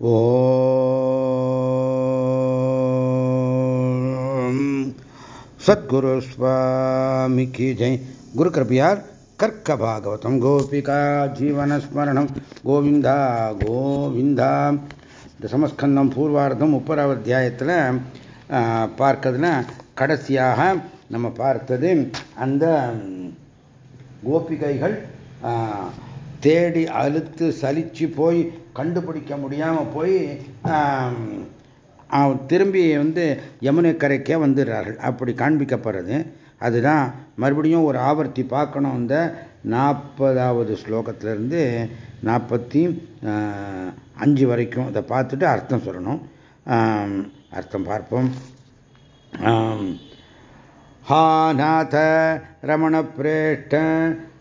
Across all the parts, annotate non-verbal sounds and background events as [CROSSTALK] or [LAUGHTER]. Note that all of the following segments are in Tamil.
ஓம். சத்குரு சுவாமிக்கு ஜெய். குரு கிருப்பையார் கர்க்க பாகவதம் கோபிகா ஜீவனஸ்மரணம் கோவிந்தா கோவிந்தா. இந்த சமஸ்கந்தம் பூர்வார்த்தம் முப்பதாவது அத்தியாயத்தில் பார்க்கறதுனா கடைசியாக நம்ம பார்த்தது அந்த கோபிகைகள் தேடி அழுத்து சலிச்சு போய் கண்டுபிடிக்க முடியாமல் போய் திரும்பி வந்து யமுனை கரைக்கே வந்துடுறார்கள் அப்படி காண்பிக்கப்படுறது அதுதான் மறுபடியும் ஒரு ஆவர்த்தி பார்க்கணும் இந்த நாற்பதாவது ஸ்லோகத்திலிருந்து நாற்பத்தி அஞ்சு வரைக்கும் அதை பார்த்துட்டு அர்த்தம் சொல்லணும் அர்த்தம் பார்ப்போம் हा नाथ रमणप्रेष्ठ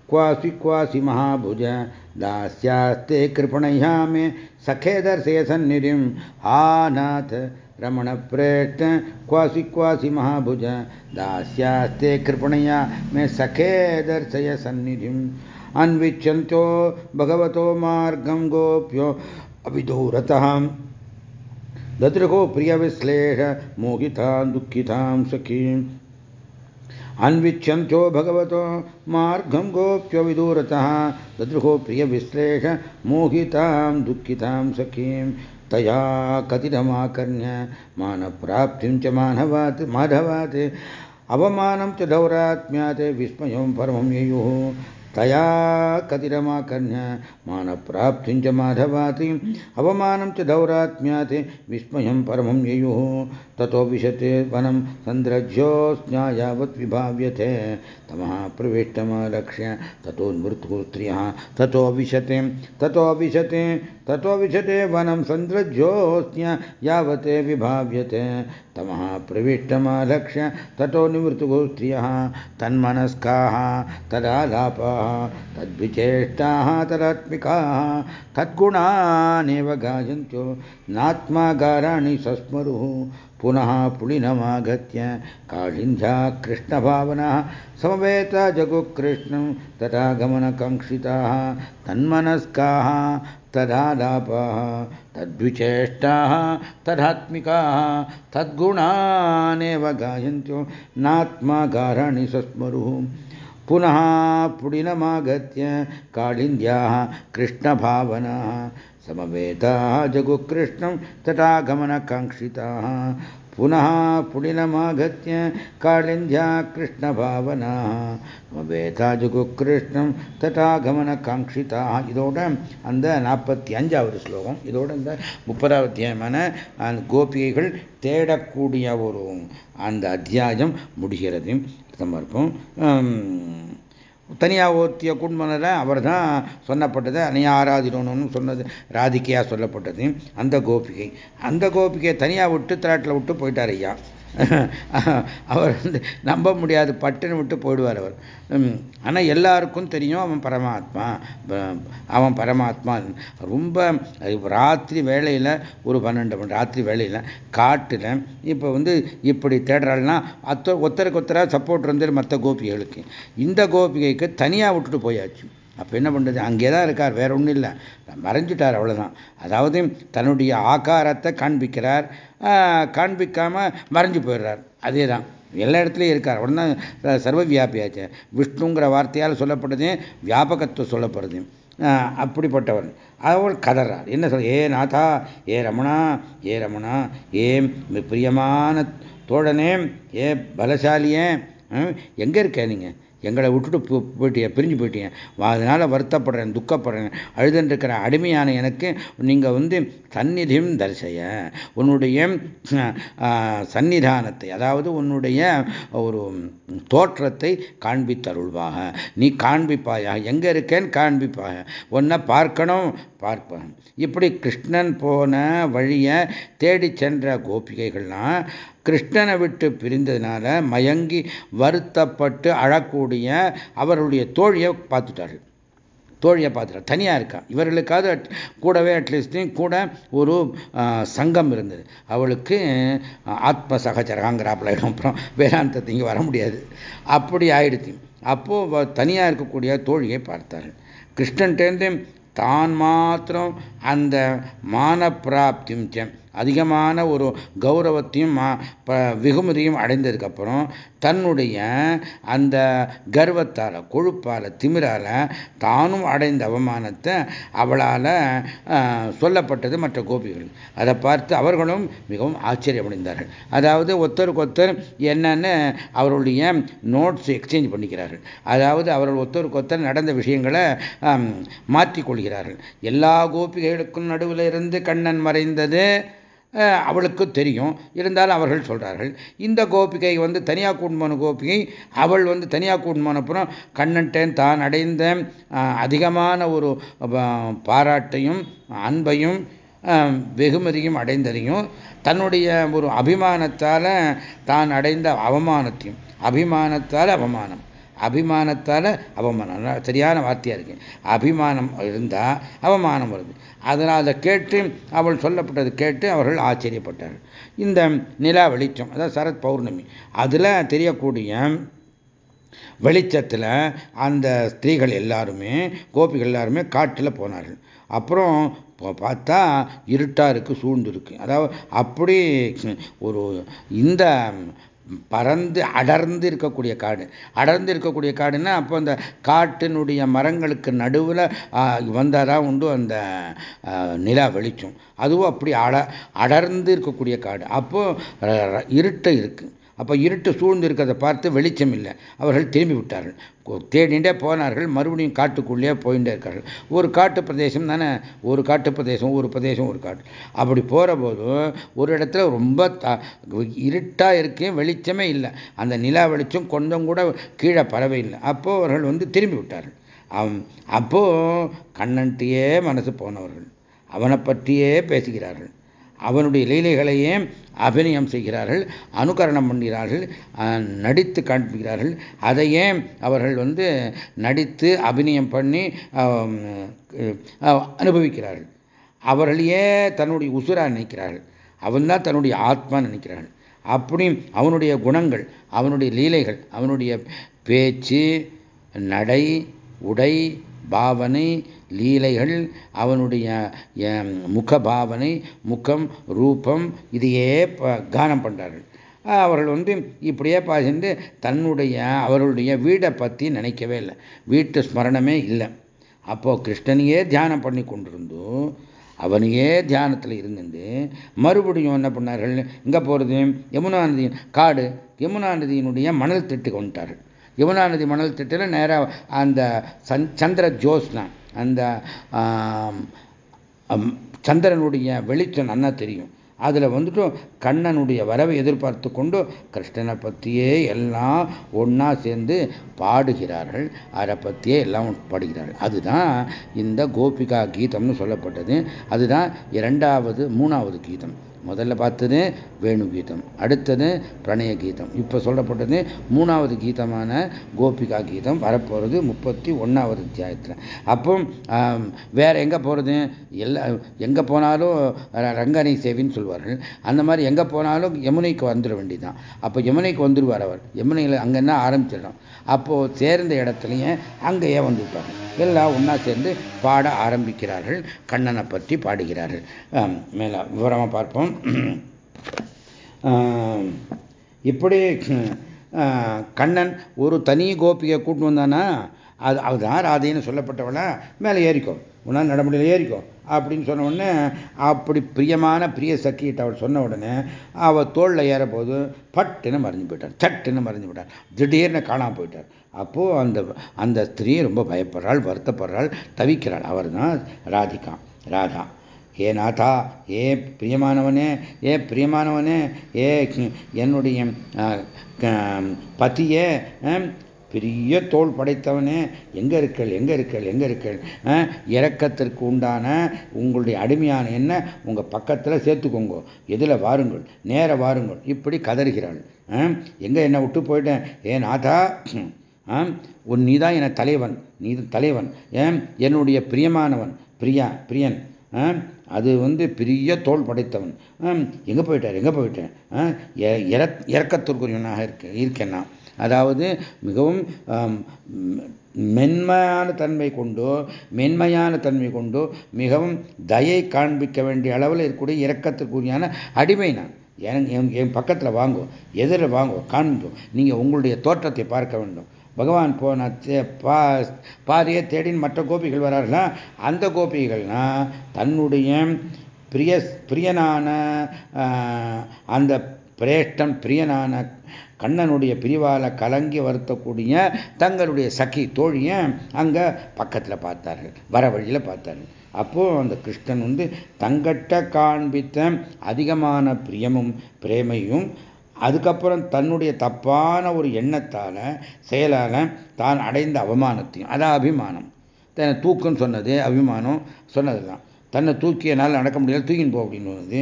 क्वासि क्वासि महाभुज दास्यास्ते कृपणया मे सखे दर्शय सन्निधिं हा नाथ रमणप्रेष्ठ क्वासि क्वासि महाभुज। दास्यास्ते कृपणया मे सखे दर्शय सन्निधिम् अन्विच्छन्तो भगवतो मार्गं गोप्यो अविदूरतः। ददृहो प्रियविश्लेष मोहितां दुःखितां सखीम्। अन्विच्छन्त्यो भगवतो मार्गं गोप्य विदूरतः। ददृहो प्रियविश्लेष मोहितां, दुःखितां सखीं, तया कथितमाकर्ण्य, मानप्राप्तिं च मानवात्, माधवात्। अवमानं च दौरात्म्यात्, विस्मयं परमं ययुः। तया कतिरमाकर्ण्य मानप्राप्तिं च माधवाति। अवमानं च दौरात्म्याति विस्मयं परमं ययुः। ततो विशते वनं सन्द्रज्योत्स्नायावत् विभाव्यते तमः प्रविष्टमालक्ष्य ततो मृत्युस्त्रियः ततो विशते ततो विशते ततो विशते वनं सन्द्रज्योत्स्न्य यावते विभाव्यते। तमः प्रविष्टमालक्ष्य ततो निवृत्तुः तन्मनस्काः, तदालापाः, तद्विचेष्टाः, तदात्मिकाः तद्गुणानेव गायन्त्यो। नात्मागाराणि सस्मरुः पुनः पुलिनमागत्य काळिन्ध्या कृष्णभावनः समवेता जगुकृष्णं तथा गमनकाङ्क्षिताः तन्मनस्काः, तदालापाः, तद्विचेष्टाः, तदात्मिकाः, तद्गुणानेव गायन्त्यो नात्मागाराणि सस्मरुः पुनः पुडिनमागत्य काळिन्द्याः कृष्णभावनाः समवेताः जगुकृष्णं तटागमनकाङ्क्षिताः पुनः पुडिलमागत्य कालिन्द्या கிருஷ்ணபாவனாக समवेता जगुकृष्णं तटागमनकाङ्क्षिताः இதோட அந்த நாற்பத்தி அஞ்சாவது ஸ்லோகம் இதோட இந்த முப்பதாவது அத்தியாயமான கோபிகைகள் தேடக்கூடிய ஒரு அந்த அத்தியாயம் முடிகிறது. சமர்ப்பம் தனியாக ஓத்திய குண்மனில் அவர் தான் சொன்னப்பட்டது அனையா சொன்னது ராதிக்கையாக சொல்லப்பட்டது. அந்த கோபிகை. அந்த கோபிகையை தனியாக விட்டு திராட்டில் விட்டு போயிட்டார் ஐயா. [LAUGHS] அவர் வந்து நம்ப முடியாது பட்டுன்னு விட்டு போயிடுவார் அவர். ஆனால் எல்லாருக்கும் தெரியும் அவன் பரமாத்மா அவன் பரமாத்மா. ரொம்ப ராத்திரி வேலையில் ஒரு பன்னெண்டு மணி ராத்திரி வேலையில் காட்டில் இப்போ வந்து இப்படி தேடுறாள்னா அத்த ஒத்தருக்கு ஒத்தராக சப்போர்ட் இருந்தது மற்ற கோபிகைகளுக்கு. இந்த கோபிகைக்கு தனியாக விட்டுட்டு போயாச்சு. அப்போ என்ன பண்ணுறது அங்கே தான் இருக்கார் வேற ஒன்றும் இல்லை. மறைஞ்சிட்டார் அவ்வளோதான் அதாவது தன்னுடைய ஆகாரத்தை காண்பிக்கிறார். காண்பிக்காமல் மறைஞ்சு போயிடுறார். அதே தான் எல்லா இடத்துலையும் இருக்கார். உடனே சர்வ வியாபியாச்சு விஷ்ணுங்கிற வார்த்தையால் சொல்லப்பட்டது வியாபகத்துவம் சொல்லப்படுது. அப்படிப்பட்டவர். அவள் கதறார். என்ன சொல்? ஏ நாதா ஏ ரமணா ஏ ரமணா ஏ பிரியமான தோழனே ஏ பலசாலியே எங்கே இருக்க நீங்கள் எங்களை விட்டுட்டு போயிட்டீங்க பிரிஞ்சு போயிட்டீங்க அதனால் வருத்தப்படுறேன் துக்கப்படுறேன். அழுதுன்னு இருக்கிற அடிமையான எனக்கு நீங்கள் வந்து சந்நிதியும் தரிசைய. உன்னுடைய சன்னிதானத்தை அதாவது உன்னுடைய ஒரு தோற்றத்தை காண்பித்தருள்வாக. நீ காண்பிப்பாயாக. எங்கே இருக்கேன்னு காண்பிப்பாக. ஒன்றை பார்க்கணும்? பார்ப்பேன் இப்படி கிருஷ்ணன் போன வழியை தேடி சென்ற கோபிகைகள்லாம் கிருஷ்ணனை விட்டு பிரிந்ததுனால மயங்கி வருத்தப்பட்டு அழக்கூடிய அவருடைய தோழியை பார்த்துட்டார்கள். தோழியை பார்த்துட்டார். தனியாக இருக்கான் இவர்களுக்காவது கூடவே அட்லீஸ்ட்லேயும் கூட ஒரு சங்கம் இருந்தது. அவளுக்கு ஆத்ம சகச்சரகாங்கிறாப்புல அப்புறம் வேதாந்தத்தை இங்கே வர முடியாது. அப்படி ஆயிடுச்சு. அப்போது தனியாக இருக்கக்கூடிய தோழியை பார்த்தார்கள். கிருஷ்ணன்ட்டேருந்து தான் மாத்திரம் அந்த மான பிராப்தியும் அதிகமான ஒரு கௌரவத்தையும் வெகுமதியும் அடைந்ததுக்கப்புறம் தன்னுடைய அந்த கர்வத்தால் கொழுப்பால் திமிரால் தானும் அடைந்த அவமானத்தை அவளால் சொல்லப்பட்டது மற்ற கோபிகள். அதை பார்த்து அவர்களும் மிகவும் ஆச்சரியமடைந்தார்கள். அதாவது ஒருத்தருக்கு ஒருத்தர் என்னன்னு அவருடைய நோட்ஸ் எக்ஸ்சேஞ்ச் பண்ணிக்கிறார்கள். அதாவது அவர்கள் ஒருத்தருக்கு ஒருத்தர் நடந்த விஷயங்களை மாற்றிக்கொள்கிறார்கள். எல்லா கோபிகைகளுக்கும் நடுவில் இருந்து கண்ணன் மறைந்தது அவளுக்கு தெரியும். இருந்தாலும் அவர்கள் சொல்கிறார்கள் இந்த கோபிகை வந்து தனியாக கூட்டுமான கோபிகை அவள் வந்து தனியாக கூட்மானப்புறம் கண்ணன்ட்டேன் தான் அடைந்த அதிகமான ஒரு பாராட்டையும் அன்பையும் வெகுமதியும் அடைந்ததையும் தன்னுடைய ஒரு அபிமானத்தால் தான் அடைந்த அவமானத்தையும் அபிமானத்தால் அவமானம். அபிமானத்தால் அவமானம் சரியான வார்த்தையாக இருக்கு. அபிமானம் இருந்தால் அவமானம் வருது. அதனால் அதை கேட்டு அவள் சொல்லப்பட்டது கேட்டு அவர்கள் ஆச்சரியப்பட்டார்கள். இந்த நிலா வெளிச்சம் அதாவது சரத் பௌர்ணமி அதில் தெரியக்கூடிய வெளிச்சத்தில் அந்த ஸ்திரீகள் எல்லாருமே கோபிகள் எல்லாருமே காட்டில் போனார்கள். அப்புறம் பார்த்தா இருட்டாக இருக்குது சூழ்ந்து இருக்குது அதாவது அப்படி ஒரு இந்த பறந்து அடர்ந்து இருக்கக்கூடிய காடு. அடர்ந்து இருக்கக்கூடிய காடுன்னா அப்போ அந்த காட்டினுடைய மரங்களுக்கு நடுவில் வந்தாதான் உண்டு அந்த நிலா வெளிச்சம். அதுவும் அப்படி அட அடர்ந்து இருக்கக்கூடிய காடு. அப்போ இருட்டை இருக்குது அப்போ இருட்டு சூழ்ந்து இருக்கிறத பார்த்து வெளிச்சம் இல்லை. அவர்கள் திரும்பி விட்டார்கள் தேடிண்டே போனார்கள். மறுபடியும் காட்டுக்குள்ளேயே போயிட்டே இருக்கார்கள். ஒரு காட்டு பிரதேசம் தானே? ஒரு காட்டு பிரதேசம் ஒரு பிரதேசம் ஒரு காட்டு. அப்படி போகிற போதும் ஒரு இடத்துல ரொம்ப இருட்டாக இருக்கே வெளிச்சமே இல்லை. அந்த நிலா வெளிச்சம் கொஞ்சம் கூட கீழே பறவை இல்லை. அவர்கள் வந்து திரும்பி விட்டார்கள் அப்போ கண்ணன்ட்டியே மனசு போனவர்கள். அவனை பற்றியே பேசுகிறார்கள். அவனுடைய லீலைகளையே அபிநயம் செய்கிறார்கள் அனுகரணம் பண்ணுகிறார்கள் நடித்து காண்பிக்கிறார்கள். அதையே அவர்கள் வந்து நடித்து அபிநயம் பண்ணி அனுபவிக்கிறார்கள். அவர்களையே தன்னுடைய உசுராக நினைக்கிறார்கள். அவன்தான் தன்னுடைய ஆத்மா நினைக்கிறார்கள். அப்படி அவனுடைய குணங்கள் அவனுடைய லீலைகள் அவனுடைய பேச்சு நடை உடை பாவனை லீலைகள் அவனுடைய முக பாவனை முகம் ரூபம் இதையே கானம் பண்ணுறார்கள் அவர்கள் வந்து இப்படியே பார்த்துட்டு தன்னுடைய அவர்களுடைய வீடை பற்றி நினைக்கவே இல்லை. வீட்டு ஸ்மரணமே இல்லை. அப்போது கிருஷ்ணனையே தியானம் பண்ணி கொண்டிருந்தோம் அவனையே தியானத்தில் இருந்துட்டு மறுபடியும் என்ன பண்ணார்கள்? இங்கே போகிறது யமுனா காடு யமுனா நதியினுடைய மணல் திட்டு கொண்டார்கள் யமுனா நதி மணல் திட்டில் நேராக அந்த சந் சந்திர ஜோஸ்னா அந்த சந்திரனுடைய வெளிச்சம் நன்னா தெரியும். அதில் வந்துட்டு கண்ணனுடைய வரவை எதிர்பார்த்து கொண்டு கிருஷ்ணனை பற்றியே எல்லாம் ஒன்றா சேர்ந்து பாடுகிறார்கள். அதை பற்றியே எல்லாம் பாடுகிறார்கள். அதுதான் இந்த கோபிகா கீதம்னு சொல்லப்பட்டது. அதுதான் இரண்டாவது மூணாவது கீதம். முதல்ல பார்த்தது வேணு கீதம் அடுத்தது பிரணய கீதம் இப்போ சொல்லப்பட்டது மூணாவது கீதமான கோபிகா கீதம் வரப்போகிறது முப்பத்தி ஒன்றாவது அத்தியாயத்தில். அப்போ வேறு எங்கே போகிறது எல்லா எங்கே போனாலும் ரங்கனை சேவின்னு சொல்வார்கள். அந்த மாதிரி எங்கே போனாலும் யமுனைக்கு வந்துட வேண்டியதான் அப்போ யமுனைக்கு வந்துடுவார் அவர். யமுனையில் அங்கன்னா ஆரம்பிச்சிடும் அப்போது சேர்ந்த இடத்துலையே அங்கேயே வந்துவிட்டாங்க எல்லாம் ஒன்றா சேர்ந்து பாட ஆரம்பிக்கிறார்கள். கண்ணனை பற்றி பாடுகிறார்கள். மேலே விவரமாக பார்ப்போம். இப்படி கண்ணன் ஒரு தனி கோபியை கூட்டு வந்தானா அது அதுதான் ராதைன்னு சொல்லப்பட்டவளா மேலே ஏறிக்கோ. உன்னால் நடமுடியில் ஏறிக்கோ. அப்படின்னு சொன்ன உடனே அப்படி பிரியமான பிரிய சக்கிட்ட அவள் சொன்ன உடனே அவள் தோளில் ஏறபோது பட்டுன்னு மறைஞ்சு போயிட்டார். சட்டுன்னு மறைஞ்சு போயிட்டார். திடீர்னு காணாமல் போயிட்டார். அப்போது அந்த அந்த ஸ்திரீ ரொம்ப பயப்படுறாள் வருத்தப்படுறாள் தவிக்கிறாள். அவர் தான் ராதிகா ராதா. ஏ நாதா ஏ பிரியமானவனே ஏ பிரியமானவனே ஏ என்னுடைய பத்தியே பெரிய தோல் படைத்தவனே எங்கே இருக்கள் எங்கே இருக்கள் எங்கே இருக்கள் இறக்கத்திற்கு உண்டான உங்களுடைய அடிமையான என்ன? உங்கள் பக்கத்தில் சேர்த்துக்கோங்க. எதில் வாருங்கள் நேர வாருங்கள். இப்படி கதறுகிறாள். எங்கே என்னை விட்டு போயிட்டேன்? ஏன் ஆதா உன் நீதான் என தலைவன் நீ தலைவன். ஏன் என்னுடைய பிரியமானவன் பிரியா பிரியன். அது வந்து பெரிய தோல் படைத்தவன். எங்கே போயிட்டார் எங்கே போயிட்டேன் இறக்கத்திற்குரியவனாக இருக்க இருக்கேன் நான் அதாவது மிகவும் மென்மையான தன்மை கொண்டோ மென்மையான தன்மை கொண்டோ மிகவும் தயை காண்பிக்க வேண்டிய அளவில் இருக்கக்கூடிய இறக்கத்திற்குரியான அடிமை நான். என் என் பக்கத்தில் வாங்கும் எதிரில் வாங்கும் காண்பிக்கும் நீங்கள் உங்களுடைய தோற்றத்தை பார்க்க வேண்டும். பகவான் போன பா பாதையை தேடின்னு மற்ற கோபிகள் வரார்களா? அந்த கோபிகள்னா தன்னுடைய பிரிய பிரியனான அந்த பிரேஷ்டம் பிரியனான கண்ணனுடைய பிரிவால கலங்கி வருத்தக்கூடிய தங்களுடைய சகி தோழிய அங்க பக்கத்தில் பார்த்தார்கள். வர வழியில் பார்த்தார்கள். அப்போ அந்த கிருஷ்ணன் வந்து தங்கட்ட காண்பித்த அதிகமான பிரியமும் பிரேமையும் அதுக்கப்புறம் தன்னுடைய தப்பான ஒரு எண்ணத்தால் செயலால் தான் அடைந்த அவமானத்தையும் அதான் அபிமானம். தூக்குன்னு சொன்னது அபிமானம் சொன்னதுதான். தன்னை தூக்கியனால் நடக்க முடியாது தூக்கின்னு போக அப்படின்னு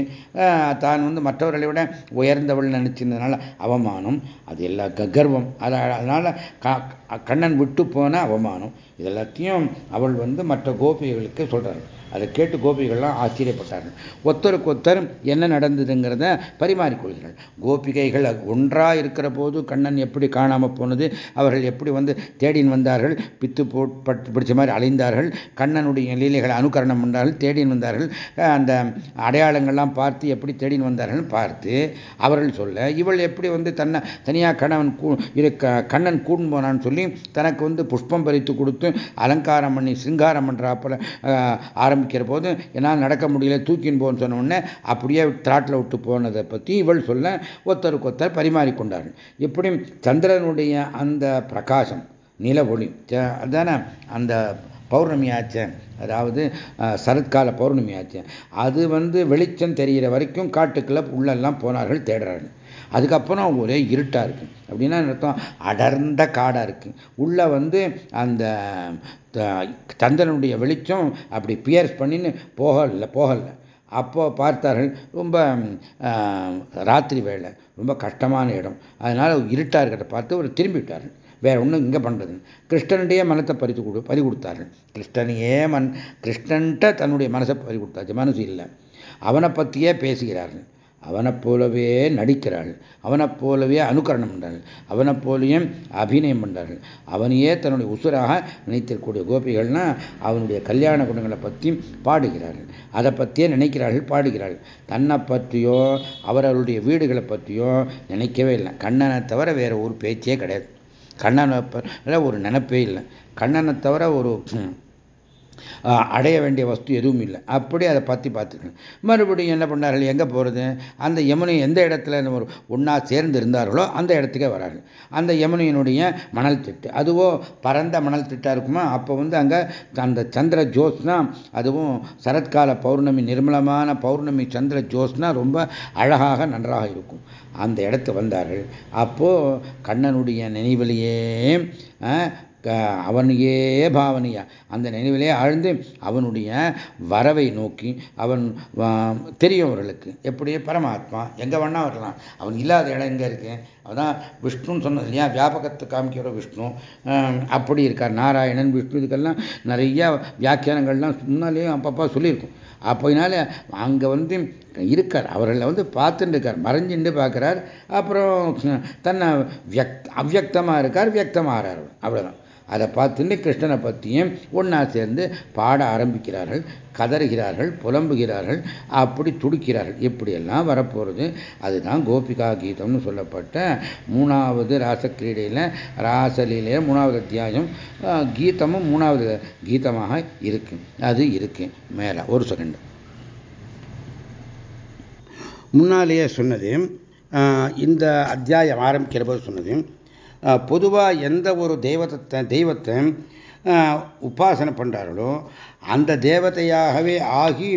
தான் வந்து மற்றவர்களை விட உயர்ந்தவள் நினைச்சிருந்ததுனால அவமானம். அது எல்லா கர்வம் அதனால் கண்ணன் விட்டு போன அவமானம். இதெல்லாத்தையும் அவள் வந்து மற்ற கோபிகளுக்கு சொல்கிறாள் அதை கேட்டு கோபிகள்லாம் ஆச்சரியப்பட்டார்கள். ஒத்தருக்கு ஒத்தர் என்ன நடந்ததுங்கிறத பரிமாறிக்கொள்கிறார்கள் கோபிகைகள் ஒன்றாக இருக்கிற போது கண்ணன் எப்படி காணாமல் போனது? அவர்கள் எப்படி வந்து தேடின் வந்தார்கள்? பித்து போட்டு பிடிச்ச மாதிரி அலைந்தார்கள் கண்ணனுடைய லீலைகளை அனுகரணம் பண்ணார்கள். தேடின் வந்தார்கள். அந்த அடையாளங்கள்லாம் பார்த்து எப்படி தேடின் வந்தார்கள் பார்த்து அவர்கள் சொல்ல இவள் எப்படி வந்து தன்னை தனியாக கணவன் இரு கண்ணன் கூடும் போனான்னு சொல்லி தனக்கு வந்து புஷ்பம் பறித்து கொடுத்து அலங்காரம் பண்ணி சிங்காரம் பண்ணுறாப்புல ஆரம்பிக்கிற போது என்னால் நடக்க முடியல தூக்கின் போன்னு சொன்ன உடனே அப்படியே திராட்டில் விட்டு போனதை பற்றி இவள் சொல்ல ஒருத்தருக்கு ஒருத்தர் பரிமாறிக்கொண்டார்கள் இப்படி சந்திரனுடைய அந்த பிரகாசம் நில ஒளி அதான? அந்த பௌர்ணமி ஆச்சு அதாவது சரத்கால பௌர்ணமி ஆச்சு. அது வந்து வெளிச்சம் தெரிகிற வரைக்கும் காட்டுக்குள்ள உள்ளெல்லாம் போனார்கள் தேடுறார்கள். அதுக்கப்புறம் ஒரே இருட்டாக இருக்கு. அப்படின்னா அர்த்தம்? அடர்ந்த காடாக இருக்கு. உள்ள வந்து அந்த சந்திரனுடைய வெளிச்சம் அப்படி பியர்ஸ் பண்ணின்னு போகல போகலை. அப்போ பார்த்தார்கள் ரொம்ப ராத்திரி வேலை ரொம்ப கஷ்டமான இடம். அதனால் இருட்டாக இருக்கிறத பார்த்து அவர் திரும்பிவிட்டார்கள் வேற ஒன்றும் இங்கே பண்ணுறது கிருஷ்ணனுடைய மனத்தை பறித்து கொடு பறி கொடுத்தார்கள் கிருஷ்ணனையே மன் கிருஷ்ணன்ட்ட தன்னுடைய மனசை பறி கொடுத்தாச்சு மனசு இல்லை அவனை பற்றியே பேசுகிறார்கள். அவனைப் போலவே நடிக்கிறார்கள். அவனைப் போலவே அனுகரணம் பண்ணுறார்கள் அவனைப் போலவே அபிநயம் பண்ணுறார்கள் அவனையே தன்னுடைய உசுராக நினைத்திருக்கக்கூடிய கோபிகள்னா அவனுடைய கல்யாண குணங்களை பற்றி பாடுகிறார்கள். அதை பற்றியே நினைக்கிறார்கள் பாடுகிறார்கள். தன்னை பற்றியோ அவர்களுடைய வீடுகளை பற்றியோ நினைக்கவே இல்லை. கண்ணனை தவிர வேற ஒரு பேச்சே கிடையாது. கண்ணனை ஒரு நினைப்பே இல்லை. கண்ணனை தவிர ஒரு அடைய வேண்டிய வஸ்து எதுவும் இல்லை. அப்படி அதை பற்றி பார்த்துக்கணும். மறுபடியும் என்ன பண்ணார்கள்? எங்கே போகிறது அந்த யமுனை எந்த இடத்துல ஒரு ஒன்றா சேர்ந்து இருந்தார்களோ அந்த இடத்துக்கே வராங்க அந்த யமுனையினுடைய மணல் திட்டு. அதுவோ பரந்த மணல் திட்டாக இருக்குமா? அப்போ வந்து அங்கே அந்த சந்திர ஜோஸ்னா அதுவும் சரத்கால பௌர்ணமி நிர்மலமான பௌர்ணமி சந்திர ஜோஸ்னா ரொம்ப அழகாக நன்றாக இருக்கும். அந்த இடத்து வந்தார்கள். அப்போது கண்ணனுடைய நினைவிலேயே அவனையே பாவனையா. அந்த நினைவிலே ஆழ்ந்து அவனுடைய வரவை நோக்கி அவன் தெரியும் அவர்களுக்கு எப்படி பரமாத்மா எங்கே வேணா வரலாம். அவன் இல்லாத இடம் எங்கே இருக்கு? அதான் விஷ்ணுன்னு சொன்னது இல்லையா? வியாபகத்தை காமிக்கிற விஷ்ணு. அப்படி இருக்கார். நாராயணன் விஷ்ணு இதுக்கெல்லாம் நிறைய வியாக்கியானங்கள்லாம் முன்னாலேயும் அப்பப்பா சொல்லியிருக்கும். அப்படினால அங்கே வந்து இருக்கார். அவர்களை வந்து பார்த்துட்டு இருக்கார். மறைஞ்சுட்டு பார்க்குறார். அப்புறம் தன்னை வியக் அவ்வியக்தமாக இருக்கார். வியக்தமாகிறார் அவ்வளோதான் அதை பார்த்துட்டு கிருஷ்ணனை பற்றியும் ஒன்றா சேர்ந்து பாட ஆரம்பிக்கிறார்கள் கதறுகிறார்கள் புலம்புகிறார்கள் அப்படி துடிக்கிறார்கள். இப்படியெல்லாம் வரப்போகிறது அதுதான் கோபிகா கீதம்னு சொல்லப்பட்ட மூணாவது ராசக்கிரீடையில் ராசலீலையில் மூணாவது அத்தியாயம் கீதமும் மூணாவது கீதமாக இருக்கு. அது இருக்கு. மேலே ஒரு செகண்ட் முன்னாலேயே சொன்னது இந்த அத்தியாயம் ஆரம்பிக்கிற போது சொன்னது பொதுவாக எந்த ஒரு தெய்வத்தை தெய்வத்தை உபாசனை பண்ணுறார்களோ அந்த தேவதையாகவே ஆகி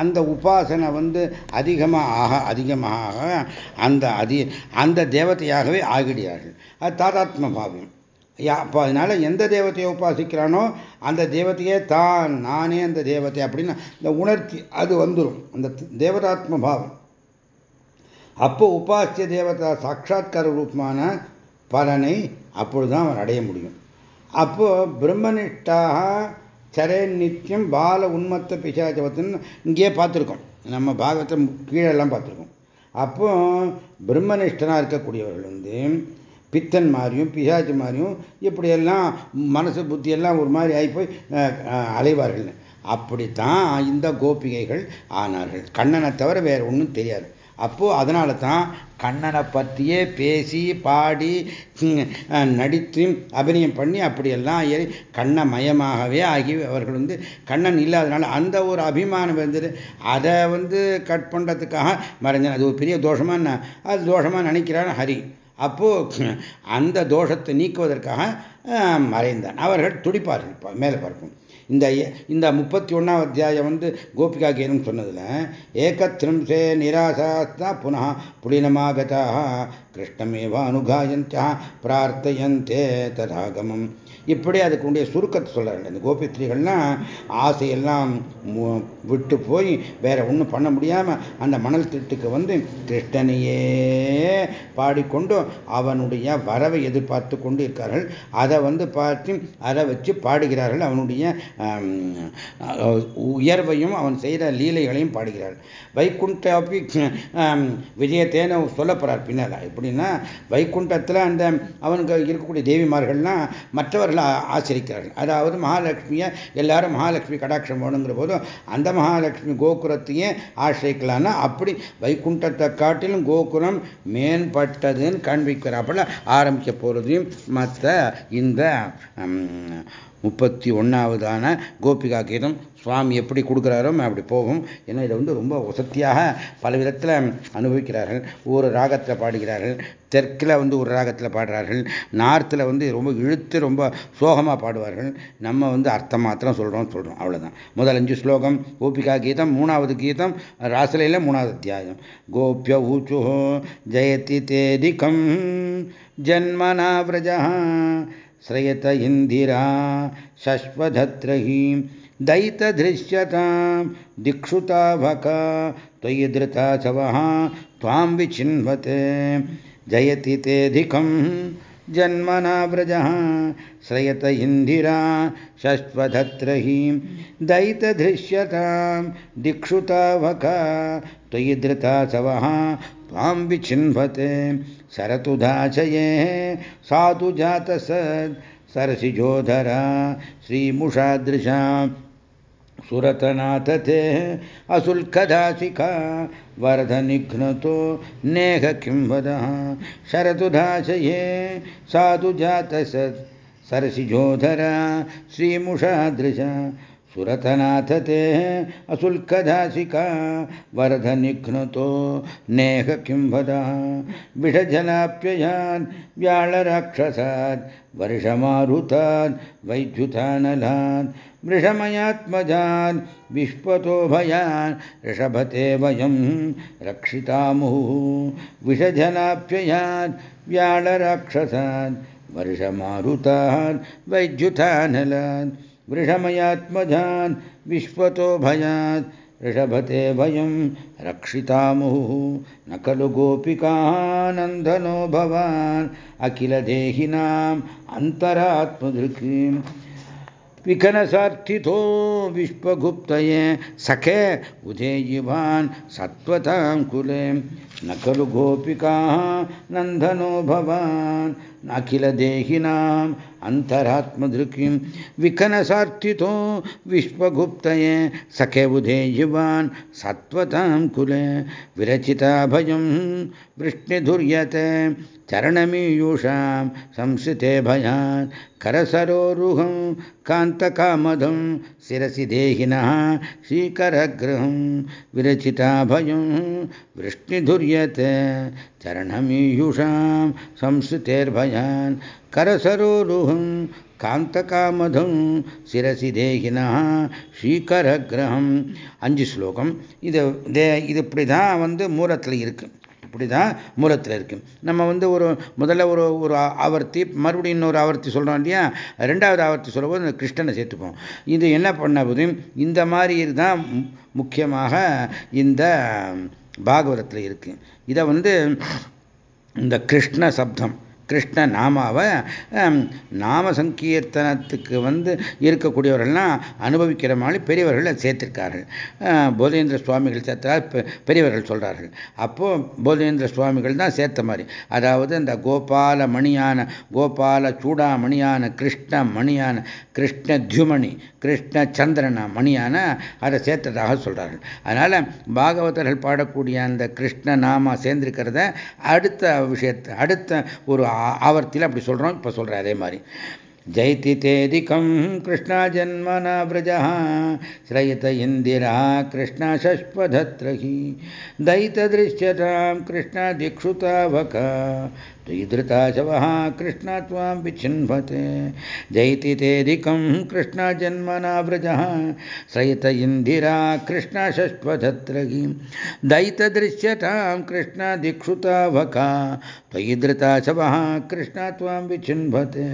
அந்த உபாசனை வந்து அதிகமாக ஆக அதிகமாக அந்த அதி அந்த தேவதையாகவே ஆகிடுகிறார்கள். அது தாதாத்ம பாவம். அப்போ அதனால எந்த தேவத்தையை உபாசிக்கிறானோ அந்த தேவத்தையே தான் நானே அந்த தேவத்தை அப்படின்னு இந்த உணர்ச்சி அது வந்துடும் அந்த தேவதாத்ம பாவம். அப்போ உபாசிய தேவதா சாட்சாத்கார ரூபமான பலனை அப்பொழுதுதான் அவன் அடைய முடியும். அப்போது பிரம்மனிஷ்டாக சரே நித்தியம் பால உண்மத்த பிசாச்சவத்துன்னு இங்கேயே பார்த்துருக்கோம். நம்ம பாகத்தை கீழெல்லாம் பார்த்துருக்கோம். அப்போ பிரம்மனிஷ்டனாக இருக்கக்கூடியவர்கள் வந்து பித்தன் மாதிரியும் பிசாச்சு மாதிரியும் இப்படியெல்லாம் மனசு புத்தியெல்லாம் ஒரு மாதிரி ஆகிப்போய் அலைவார்கள் அப்படித்தான் இந்த கோபிகைகள் ஆனார்கள். கண்ணனை தவிர வேறு ஒன்றும் தெரியாது. அப்போது அதனால தான் கண்ணனை பற்றியே பேசி பாடி நடித்து அபிநயம் பண்ணி அப்படியெல்லாம் ஏறி கண்ணமயமாகவே ஆகி அவர்கள் வந்து கண்ணன் இல்லாதனால அந்த ஒரு அபிமானம் இருந்தது. அதை வந்து கட் பண்ணுறதுக்காக மறைஞ்சன் அது ஒரு பெரிய தோஷமாக அது தோஷமாக நினைக்கிறான் ஹரி. அப்போது அந்த தோஷத்தை நீக்குவதற்காக மறைந்தான். அவர்கள் துடிப்பார்கள் மேலே பார்க்கும் இந்த இந்த முப்பத்தி ஒன்றாம் அத்தியாயம் வந்து கோபிகா கீதம் சொன்னதில் ஏகத்ரிம்சே நிராசாஸ்தா புனா புலினமாகதா கிருஷ்ணமேவ அனுகாயந்தியா பிரார்த்தையந்தே ததாகமம். இப்படி அதுக்குடைய சுருக்கத்தை சொல்கிறாங்க இந்த கோபிஸ்திரிகள்லாம் ஆசையெல்லாம் விட்டு போய் வேற ஒன்றும் பண்ண முடியாமல் அந்த மணல் திட்டுக்கு வந்து கிருஷ்ணனையே பாடிக்கொண்டு அவனுடைய வரவை எதிர்பார்த்து கொண்டு இருக்கார்கள். அதை வந்து பார்த்து அதை வச்சு பாடுகிறார்கள். அவனுடைய உயர்வையும் அவன் செய்கிற லீலைகளையும் பாடுகிறார்கள் வைகுண்டாப்பி விஜயத்தேன சொல்லப்படுறார் பின்னால். எப்படின்னா வைகுண்டத்தில் அந்த அவனுக்கு இருக்கக்கூடிய தேவிமார்கள்லாம் அவர்கள் ஆசிரிக்கிறார்கள் அதாவது மகாலட்சுமியை எல்லாரும் மகாலட்சுமி கடாட்சம் வேணுங்கிற போதும் அந்த மகாலட்சுமி கோகுரத்தையே ஆசிரிக்கலான்னா அப்படி வைகுண்டத்தை காட்டிலும் கோகுரம் மேம்பட்டதுன்னு காண்பிக்கிறாப்புல ஆரம்பிக்க போகிறதையும் மற்ற இந்த முப்பத்தி ஒன்றாவதான கோபிகா கீதம் சுவாமி எப்படி கொடுக்குறாரோ அப்படி போகும். ஏன்னா இதை வந்து ரொம்ப வசத்தியாக பல விதத்தில் அனுபவிக்கிறார்கள். ஒரு ராகத்தில் பாடுகிறார்கள் தெற்கில் வந்து ஒரு ராகத்தில் பாடுறார்கள் நார்த்தில் வந்து ரொம்ப இழுத்து ரொம்ப சோகமாக பாடுவார்கள். நம்ம வந்து அர்த்தம் மாத்திரம் சொல்கிறோம் சொல்கிறோம் அவ்வளோதான் முதல் அஞ்சு ஸ்லோகம் கோபிகா கீதம் மூணாவது கீதம் ராசலையில் மூணாவது அத்தியாயம். கோபிய ஊச்சு ஜெயதி தேதிகம் ஜன்மனா விரஜா श्रयत इन्दिरा शश्वधत्रहीं दयितधृश्यतां दिक्षुताभका त्वयि धृता सवः त्वां विचिन्वते। जयति तेऽधिकं जन्मना व्रजः, श्रयत इन्दिरा, शश्वधत्रहीं दयितधृश्यतां दिक्षुताभका त्वयि धृता सवः, त्वां विचिन्वते शरतुधाचये साधु जातसद् सरसिजोधरा, श्रीमुषादृशा। सुरतनाथ ते असुल्कदासिका वरधनिघ्नतो नेह किं वदः? शरतुधाशये साधु जात सरसिजोधरा श्रीमुषादृशा सुरतनाथ ते असुल्कदासिका वरधनिघ्नतो नेह किं वदः? विषजलाप्ययान् व्याळराक्षसात् वर्षमारुतान्, वैद्युतानलान् वृषमयात्मजान् विश्वतो भयान् ऋषभते वयं रक्षितामुहुः विषजलाप्ययान् व्याळराक्षसान्, वर्षमारुतान्, वैद्युतानलान् वृषमयात्मजान् विश्वतो भयात्। ऋषभते वयं रक्षितामुहुः न खलु गोपिकानन्दनो भवान्। अखिलदेहिनाम् अन्तरात्मदृक्ीम् विकनसार्थितो विश्वगुप्तये सखे उदेयिवान् सत्त्वतां कुले। न खलु गोपिकाः नन्दनो भवान्। अखिलदेहिनाम् अन्तरात्मदृकिं विकनसार्थितो विश्वगुप्तये सखे उदेयिवान् सत्त्वतां कुले विरचिता भयं वृष्णिधुर्यते चरणमीयूषां संस्थिते भयान् करसरोरुहं कान्तकामदं शिरसि देहिनः श्रीकरगृहं विरचिता भयं वृष्णिधुर्यते चरणमीयुषां संस्थितेर्भयान् करसरोरुहं காந்தகாமதம் சிரசி தேகினா ஸ்ரீகரகிரகம் அஞ்சு ஸ்லோகம் இது இது இப்படி தான் வந்து மூலத்தில் இருக்கு இப்படி தான் மூலத்தில் இருக்கு நம்ம வந்து ஒரு முதல்ல ஒரு ஒரு ஆவர்த்தி மறுபடியும் இன்னொரு ஆவர்த்தி சொல்கிறோம் இல்லையா ரெண்டாவது ஆவர்த்தி சொல்லும்போது இந்த கிருஷ்ணனை சேர்த்துப்போம் இது என்ன பண்ண இந்த மாதிரி தான் முக்கியமாக இந்த பாகவதத்தில் இருக்கு. இதை வந்து இந்த கிருஷ்ண சப்தம். கிருஷ்ண நாமாவை நாம சங்கீர்த்தனத்துக்கு வந்து இருக்கக்கூடியவர்கள்லாம் அனுபவிக்கிற மாதிரி பெரியவர்கள் சேர்த்திருக்கார்கள். போதேந்திர சுவாமிகள் சேர்த்தா பெரியவர்கள் சொல்கிறார்கள் அப்போது போதேந்திர சுவாமிகள் தான் சேர்த்த மாதிரி. அதாவது அந்த கோபால மணியான கோபால சூடாமணியான கிருஷ்ண மணியான கிருஷ்ண தியுமணி கிருஷ்ண சந்திரன மணியான அதை சேர்த்ததாக சொல்கிறார்கள் அதனால் பாகவதர்கள் பாடக்கூடிய அந்த கிருஷ்ண நாம சேர்ந்திருக்கிறத அடுத்த விஷயத்தை அடுத்த ஒரு ஆவர்த்தியில் அப்படி சொல்கிறோம் இப்போ சொல்கிறேன் அதே மாதிரி. जैति तेऽधिकं कृष्णाजन्मना व्रजः, श्रयत इन्दिरा कृष्णशश्वधत्र हि दयितदृश्यतां कृष्णादिक्षुतावका त्वयिधृता शवः कृष्णा त्वां विचिन्वते जयति तेऽधिकं कृष्णजन्मना व्रजः, श्रयत इन्दिरा कृष्णशश्वधत्र हि दयितदृश्यतां कृष्णादिक्षुतावका त्वयिधृता शवः कृष्णा त्वां विचिन्वते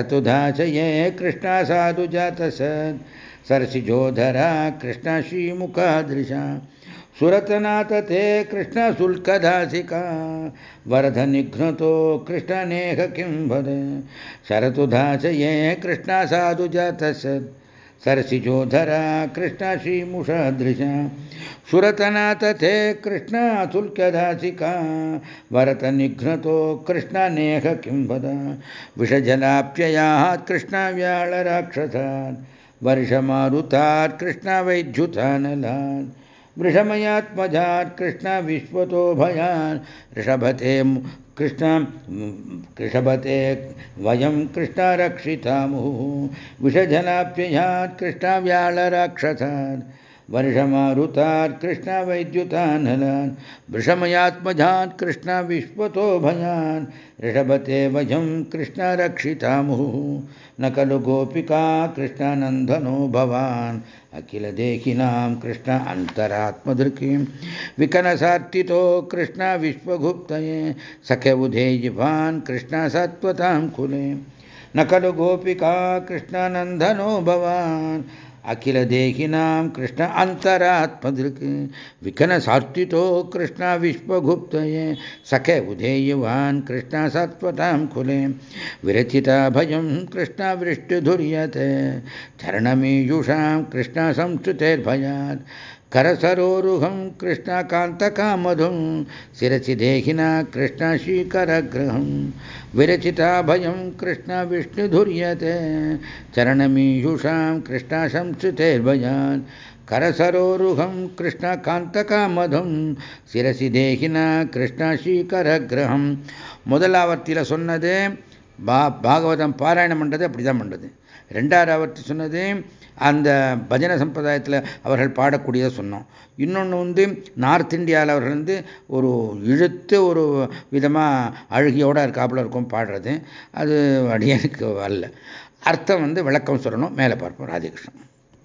शरतुधाचये कृष्णा साधु जातसत् सरसिजोधरा कृष्णा श्रीमुखादृशा सुरतनाथ ते कृष्णशुल्कदासिका वरधनिघ्नतो कृष्णनेह किं वद शरतुधाचये कृष्णा साधु जातसत् सरसिजोधरा कृष्णा श्रीमुषादृशा ಸುರತನಾಥ ತೇ ಕೃಷ್ಣ ಅತುಲ್ಕ್ಯದಾಸಿಕ ಭರತ ನಿಘ್ನತೋ ಕೃಷ್ಣ ನೇಹ ಕಿಂಬದ ವಿಷಜಲಾಪ್ಯಯಾತ್ कृष्ण ವ್ಯಾಳ ರಾಕ್ಷಸಾತ್ वर्षमारुतात् कृष्णवैद्युतानलान् वृषमयात्मजात् कृष्णविश्वतोभयान् ऋषभते कृष्ण कृषभते वयं कृष्णरक्षितामुः विषजलाप्ययात् कृष्णव्यालराक्षसात् वर्षमारुतात् कृष्णवैद्युतानलान् वृषमयात्मजात् कृष्णविश्वतो भयान् ऋषभते वयं कृष्णरक्षितामुः न खलु गोपिका कृष्णानन्दनो भवान् अखिलदेहिनां कृष्ण अन्तरात्मदृकीं विकनसार्थितो कृष्ण विश्वगुप्तये, सख्य उधेयिवान् कृष्ण सत्वतां कुले, न खलु गोपिका कृष्णानन्दनो भवान् अखिलदेहिनां कृष्ण अन्तरात्मदृक् विकनसार्थितो कृष्ण विश्वगुप्तये सखे उधेयवान् कृष्ण सत्वतां कुले विरचिता भयं कृष्ण वृष्टिधुर्यते चरणमीयुषां कृष्ण संस्तुतेर्भयात् करसरोरुहं कृष्णकान्तकामधुं शिरसि देहिना कृष्णशीकरग्रहं विरचिता भयं कृष्ण विष्णुधुर्यते चरणमीयुषां कृष्ण संस्थितेर्भयान् करसरोरुहं कृष्णकान्तकामधुं சிரசி தேகினா கிருஷ்ணாஷீகரகிரகம் முதலாவர்த்தியில் சொன்னது பா பாகவதம் பாராயணம் பண்ணுறது அப்படி தான் பண்ணுறது ரெண்டாவது ஆவர்த்தி சொன்னது அந்த பஜனை சம்பிரதாயத்தில் அவர்கள் பாடக்கூடியதை சொன்னோம். இன்னொன்று வந்து நார்த் இந்தியாவில் அவர்கள் வந்து ஒரு இழுத்து ஒரு விதமாக அழுகியோடு இருக்காப்புல இருக்கும் பாடுறது. அது அடியனுக்கு வரல. அர்த்தம் வந்து விளக்கம் சொல்லணும். மேலே பார்ப்போம். ராதிகிருஷ்ணன்